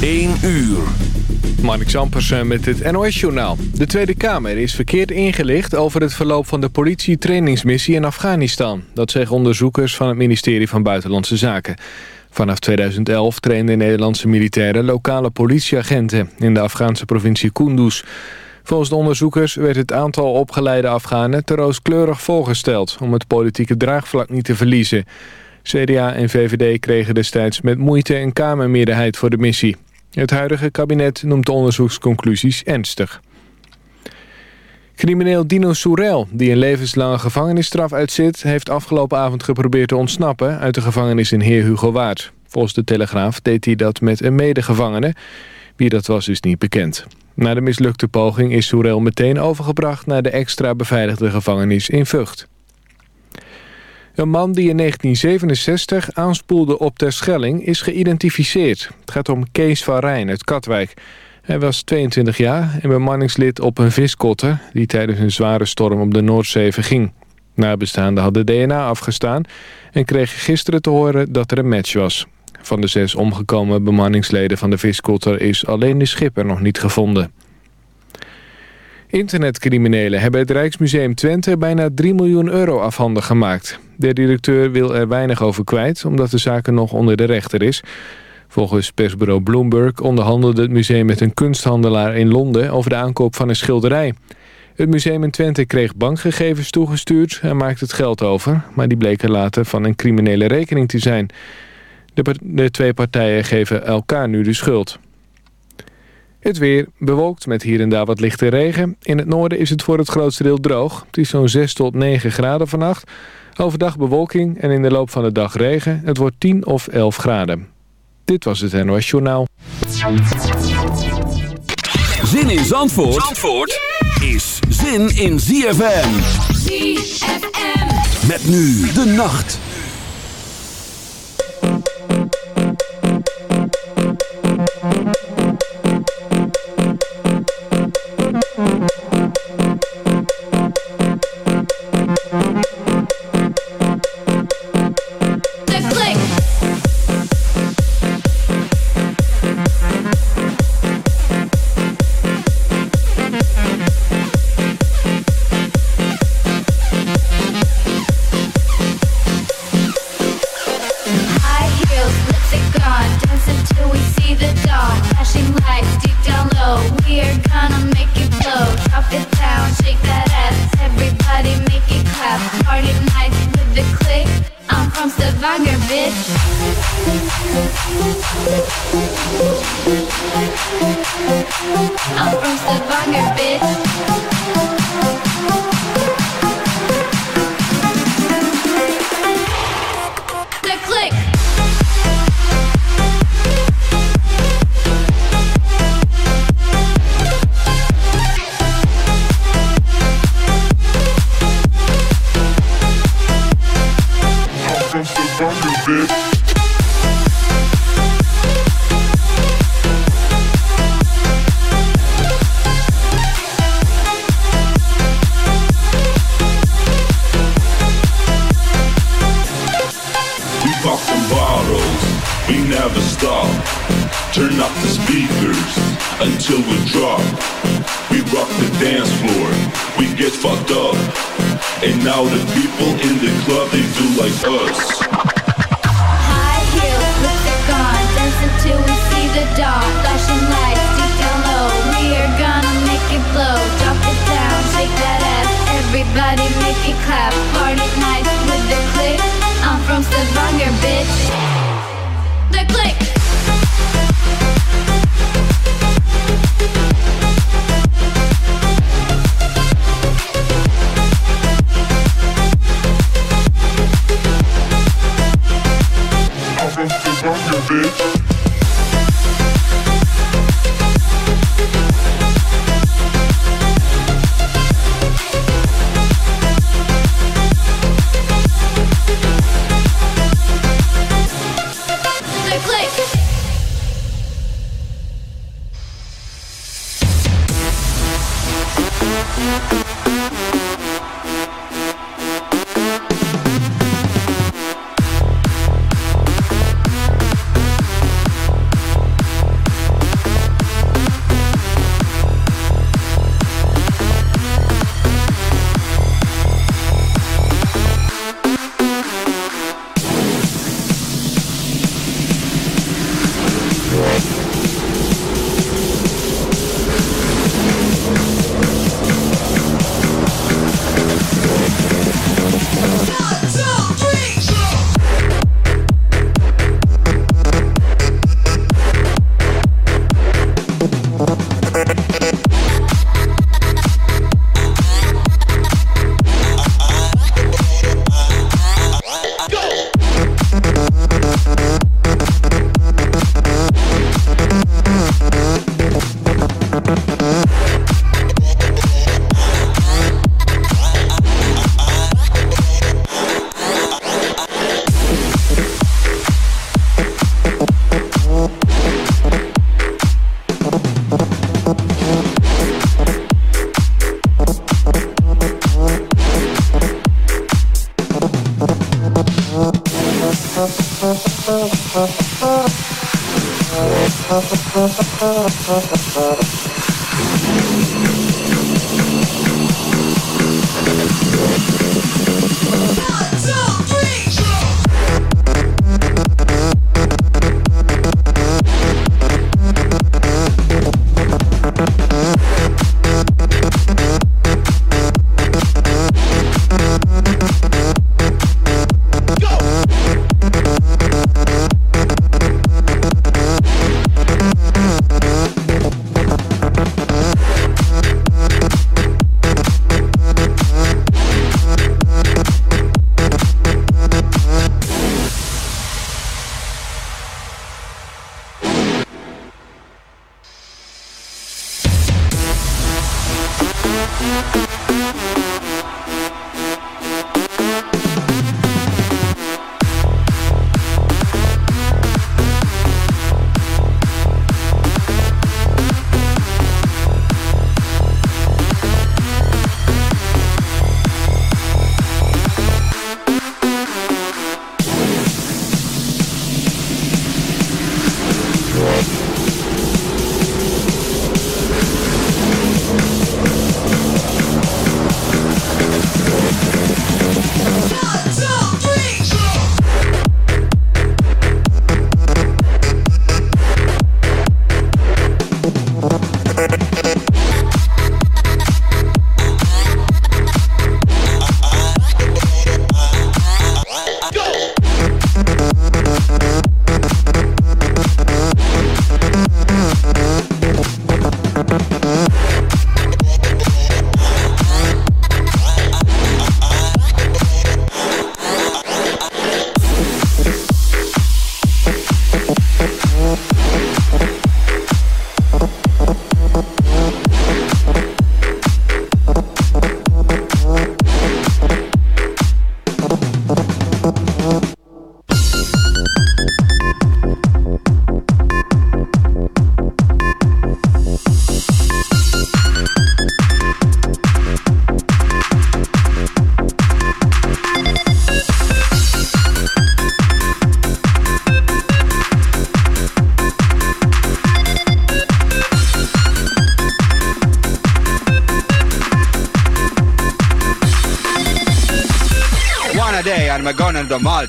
1 uur. Mark Zampersen met het NOS-journaal. De Tweede Kamer is verkeerd ingelicht over het verloop van de politietrainingsmissie in Afghanistan. Dat zeggen onderzoekers van het ministerie van Buitenlandse Zaken. Vanaf 2011 trainden Nederlandse militairen lokale politieagenten in de Afghaanse provincie Kunduz. Volgens de onderzoekers werd het aantal opgeleide Afghanen te rooskleurig voorgesteld... om het politieke draagvlak niet te verliezen. CDA en VVD kregen destijds met moeite een kamermeerderheid voor de missie. Het huidige kabinet noemt de onderzoeksconclusies ernstig. Crimineel Dino Soerel, die een levenslange gevangenisstraf uitzit... heeft afgelopen avond geprobeerd te ontsnappen uit de gevangenis in Heer Hugo Waard. Volgens de Telegraaf deed hij dat met een medegevangene. Wie dat was is niet bekend. Na de mislukte poging is Soerel meteen overgebracht... naar de extra beveiligde gevangenis in Vught. Een man die in 1967 aanspoelde op Terschelling is geïdentificeerd. Het gaat om Kees van Rijn uit Katwijk. Hij was 22 jaar en bemanningslid op een viskotter... die tijdens een zware storm op de Noordzee verging. Nabestaanden hadden DNA afgestaan... en kregen gisteren te horen dat er een match was. Van de zes omgekomen bemanningsleden van de viskotter... is alleen de schipper nog niet gevonden. Internetcriminelen hebben het Rijksmuseum Twente bijna 3 miljoen euro afhandig gemaakt. De directeur wil er weinig over kwijt, omdat de zaak nog onder de rechter is. Volgens persbureau Bloomberg onderhandelde het museum met een kunsthandelaar in Londen over de aankoop van een schilderij. Het museum in Twente kreeg bankgegevens toegestuurd en maakte het geld over, maar die bleken later van een criminele rekening te zijn. De, de twee partijen geven elkaar nu de schuld. Het weer bewolkt met hier en daar wat lichte regen. In het noorden is het voor het grootste deel droog. Het is zo'n 6 tot 9 graden vannacht. Overdag bewolking en in de loop van de dag regen. Het wordt 10 of 11 graden. Dit was het NOS Journaal. Zin in Zandvoort, Zandvoort is zin in ZFM. ZFM. Met nu de nacht. Until we drop. We rock the dance floor, we get fucked up. And now the people in the club, they do like us. High heels, lipstick on, dance until we see the dawn. Flashing lights, deep down low, we are gonna make it blow. Drop it down, shake that ass, everybody make it clap. Party night with the click, I'm from Stavanger, bitch. The click. Bitch.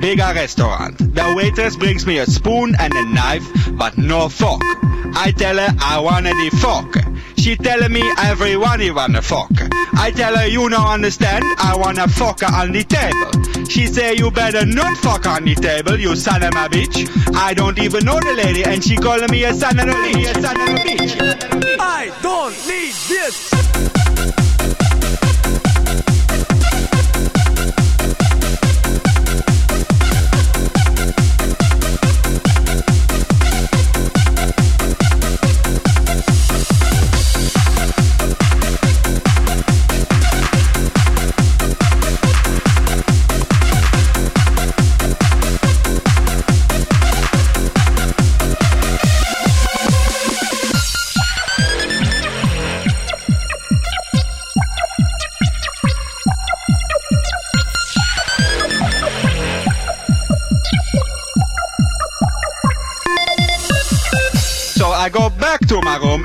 Bigger restaurant. The waitress brings me a spoon and a knife, but no fork. I tell her I want the fork. She tell me everyone you want a fork. I tell her you don't understand, I want a fork on the table. She say you better not fuck on the table, you son of a bitch. I don't even know the lady and she calling me a son of a bitch. I don't need this.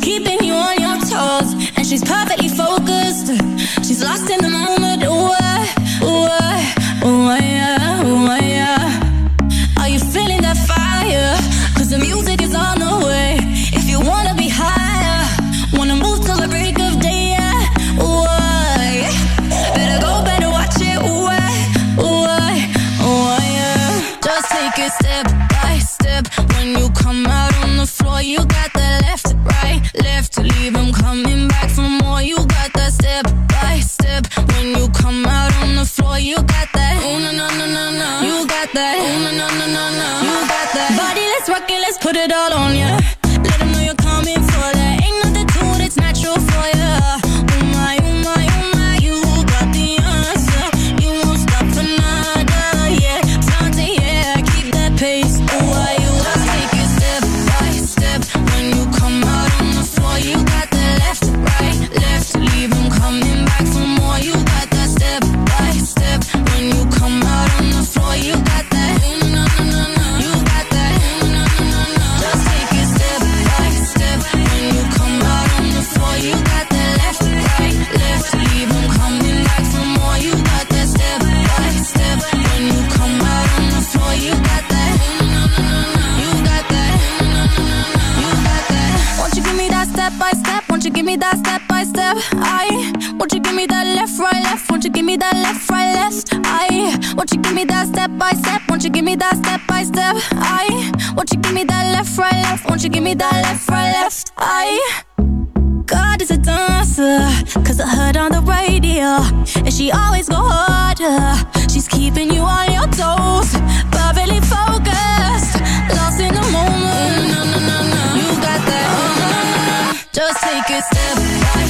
keeping you on your toes, and she's perfect. put it all on you. And she always go harder. She's keeping you on your toes, perfectly focused, lost in the moment. No, no, no, no. You got that. Oh, no, no, no. Just take a step back.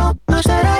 zo, no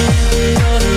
you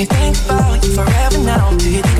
you think about you forever now? Do you think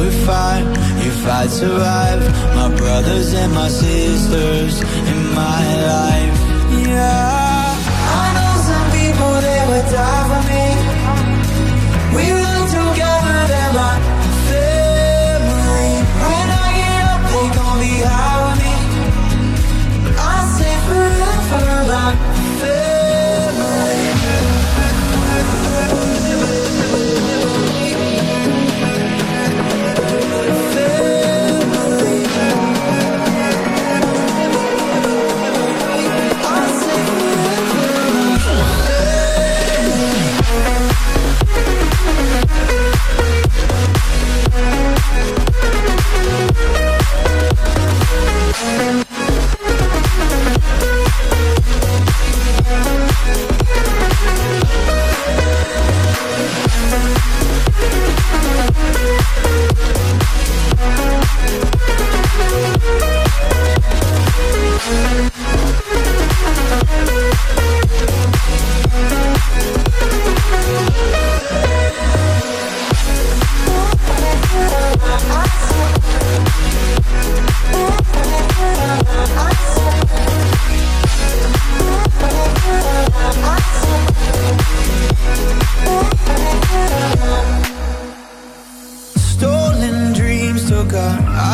would fight if I'd survived My brothers and my sisters in my life. Yeah, I know some people, they would die.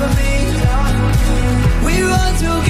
for me. We run together.